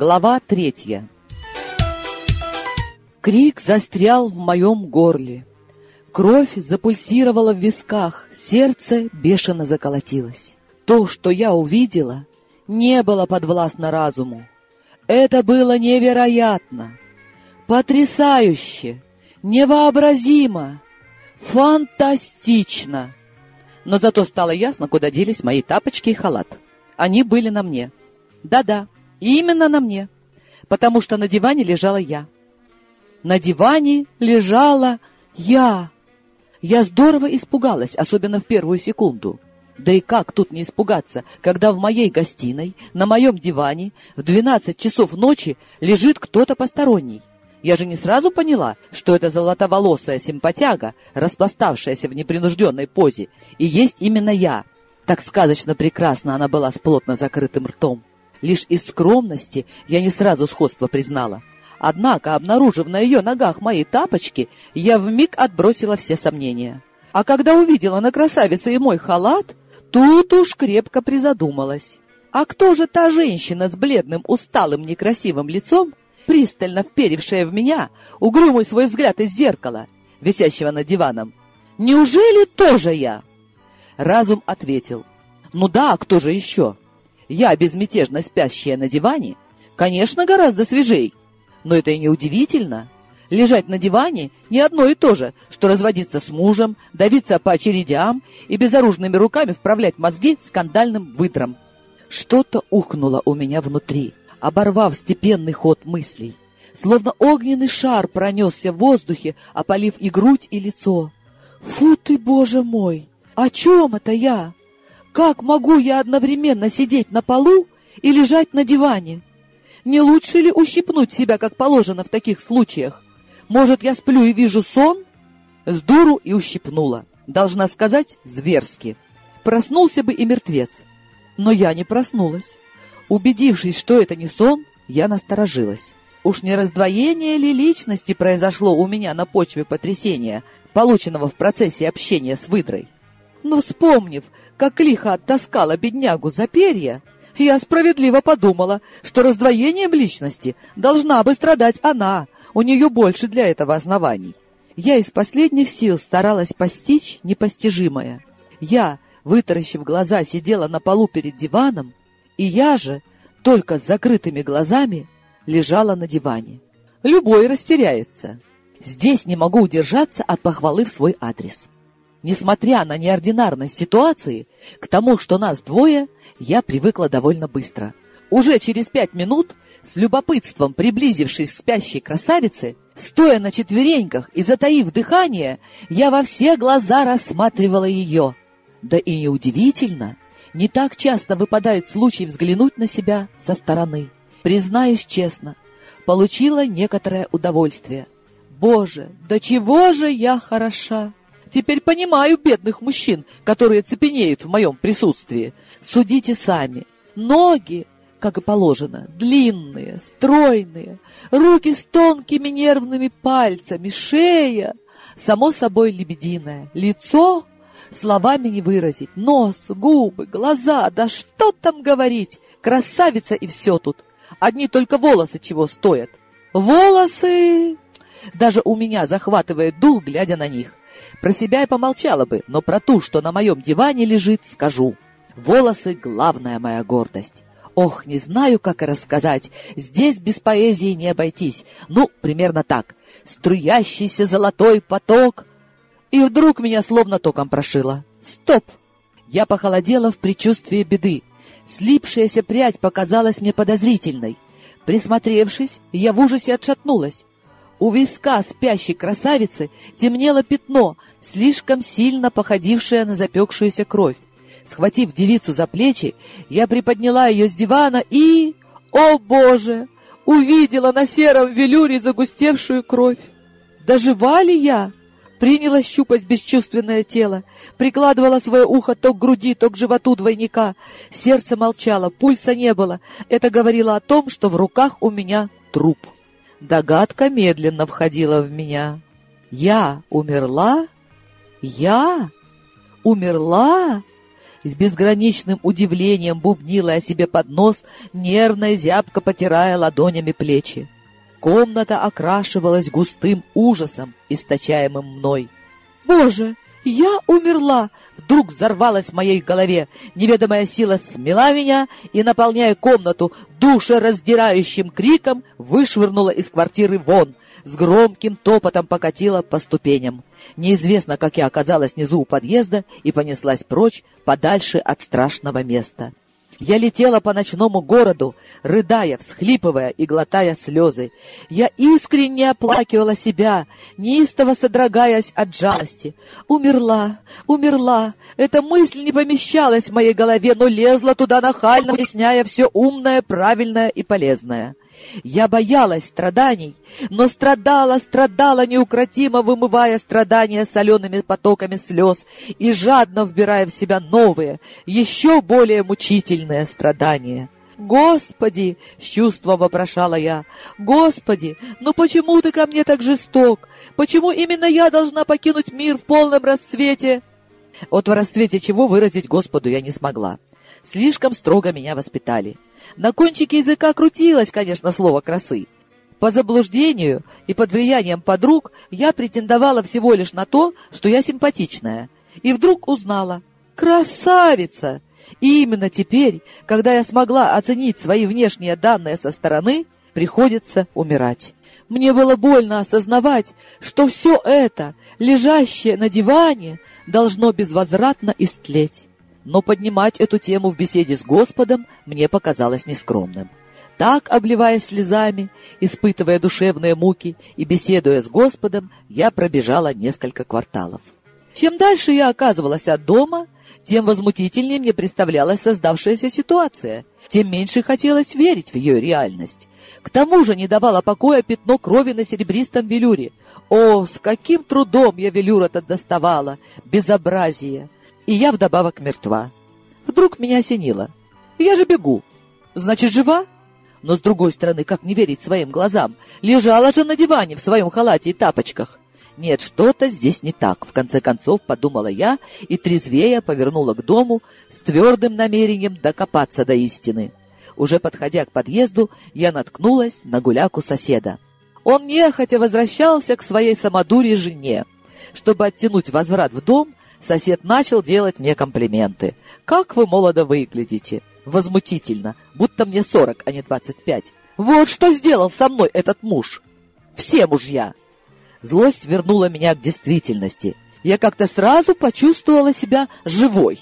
Глава третья. Крик застрял в моем горле. Кровь запульсировала в висках, сердце бешено заколотилось. То, что я увидела, не было подвластно разуму. Это было невероятно, потрясающе, невообразимо, фантастично. Но зато стало ясно, куда делись мои тапочки и халат. Они были на мне. Да-да, именно на мне, потому что на диване лежала я. На диване лежала я. Я здорово испугалась, особенно в первую секунду. Да и как тут не испугаться, когда в моей гостиной, на моем диване, в двенадцать часов ночи лежит кто-то посторонний? Я же не сразу поняла, что это золотоволосая симпатяга, распластавшаяся в непринужденной позе, и есть именно я. Так сказочно прекрасно она была с плотно закрытым ртом. Лишь из скромности я не сразу сходство признала. Однако, обнаружив на ее ногах мои тапочки, я вмиг отбросила все сомнения. А когда увидела на красавице и мой халат, тут уж крепко призадумалась. А кто же та женщина с бледным, усталым, некрасивым лицом, пристально вперевшая в меня, угрюмый свой взгляд из зеркала, висящего над диваном? Неужели тоже я? Разум ответил. Ну да, а кто же еще? Я, безмятежно спящая на диване, конечно, гораздо свежей. Но это и не удивительно. Лежать на диване не одно и то же, что разводиться с мужем, давиться по очередям и безоружными руками вправлять мозги скандальным выдром. Что-то ухнуло у меня внутри, оборвав степенный ход мыслей. Словно огненный шар пронесся в воздухе, опалив и грудь, и лицо. «Фу ты, боже мой! О чем это я? Как могу я одновременно сидеть на полу и лежать на диване?» Не лучше ли ущипнуть себя, как положено в таких случаях? Может, я сплю и вижу сон? С и ущипнула. Должна сказать, зверски. Проснулся бы и мертвец. Но я не проснулась. Убедившись, что это не сон, я насторожилась. Уж не раздвоение ли личности произошло у меня на почве потрясения, полученного в процессе общения с выдрой? Но вспомнив, как лихо оттаскала беднягу за перья, я справедливо подумала, что раздвоением личности должна бы страдать она, у нее больше для этого оснований. Я из последних сил старалась постичь непостижимое. Я, вытаращив глаза, сидела на полу перед диваном, и я же, только с закрытыми глазами, лежала на диване. Любой растеряется. Здесь не могу удержаться от похвалы в свой адрес. Несмотря на неординарность ситуации, к тому, что нас двое, я привыкла довольно быстро. Уже через пять минут, с любопытством приблизившись к спящей красавице, стоя на четвереньках и затаив дыхание, я во все глаза рассматривала ее. Да и неудивительно, не так часто выпадает случай взглянуть на себя со стороны. Признаюсь честно, получила некоторое удовольствие. Боже, до чего же я хороша! Теперь понимаю бедных мужчин, которые цепенеют в моем присутствии. Судите сами. Ноги, как и положено, длинные, стройные, руки с тонкими нервными пальцами, шея, само собой лебединое, лицо словами не выразить, нос, губы, глаза, да что там говорить, красавица и все тут. Одни только волосы чего стоят. Волосы... Даже у меня захватывает дул, глядя на них. Про себя я помолчала бы, но про ту, что на моем диване лежит, скажу. Волосы — главная моя гордость. Ох, не знаю, как рассказать. Здесь без поэзии не обойтись. Ну, примерно так. Струящийся золотой поток. И вдруг меня словно током прошило. Стоп! Я похолодела в предчувствии беды. Слипшаяся прядь показалась мне подозрительной. Присмотревшись, я в ужасе отшатнулась. У виска спящей красавицы темнело пятно, слишком сильно походившее на запекшуюся кровь. Схватив девицу за плечи, я приподняла ее с дивана и... О, Боже! Увидела на сером велюре загустевшую кровь. Дожива ли я? Приняла щупать бесчувственное тело, прикладывала свое ухо то к груди, то к животу двойника. Сердце молчало, пульса не было. Это говорило о том, что в руках у меня труп. Догадка медленно входила в меня. Я умерла? Я умерла? С безграничным удивлением бубнила я себе под нос, нервно зябко потирая ладонями плечи. Комната окрашивалась густым ужасом, источаемым мной. «Боже, я умерла!» Вдруг взорвалась в моей голове. Неведомая сила смела меня и, наполняя комнату душераздирающим криком, вышвырнула из квартиры вон, с громким топотом покатила по ступеням. Неизвестно, как я оказалась внизу у подъезда и понеслась прочь, подальше от страшного места. Я летела по ночному городу, рыдая, всхлипывая и глотая слезы. Я искренне оплакивала себя, неистово содрогаясь от жалости. Умерла, умерла. Эта мысль не помещалась в моей голове, но лезла туда нахально, объясняя все умное, правильное и полезное. Я боялась страданий, но страдала, страдала неукротимо, вымывая страдания солеными потоками слез и жадно вбирая в себя новые, еще более мучительные страдания. «Господи!» — с чувством вопрошала я. «Господи, ну почему ты ко мне так жесток? Почему именно я должна покинуть мир в полном рассвете?» Вот в рассвете чего выразить Господу я не смогла. Слишком строго меня воспитали. На кончике языка крутилось, конечно, слово «красы». По заблуждению и под влиянием подруг я претендовала всего лишь на то, что я симпатичная. И вдруг узнала «Красавица!» И именно теперь, когда я смогла оценить свои внешние данные со стороны, приходится умирать. Мне было больно осознавать, что все это, лежащее на диване, должно безвозвратно истлеть но поднимать эту тему в беседе с Господом мне показалось нескромным. Так, обливаясь слезами, испытывая душевные муки и беседуя с Господом, я пробежала несколько кварталов. Чем дальше я оказывалась от дома, тем возмутительнее мне представлялась создавшаяся ситуация, тем меньше хотелось верить в ее реальность. К тому же не давало покоя пятно крови на серебристом велюре. О, с каким трудом я велюр этот доставала! Безобразие! И я вдобавок мертва. Вдруг меня осенило. Я же бегу. Значит, жива? Но, с другой стороны, как не верить своим глазам? Лежала же на диване в своем халате и тапочках. Нет, что-то здесь не так, в конце концов, подумала я и трезвея повернула к дому с твердым намерением докопаться до истины. Уже подходя к подъезду, я наткнулась на гуляку соседа. Он нехотя возвращался к своей самодуре жене. Чтобы оттянуть возврат в дом, Сосед начал делать мне комплименты. «Как вы молодо выглядите!» Возмутительно, будто мне сорок, а не двадцать пять. «Вот что сделал со мной этот муж!» «Все мужья!» Злость вернула меня к действительности. Я как-то сразу почувствовала себя живой.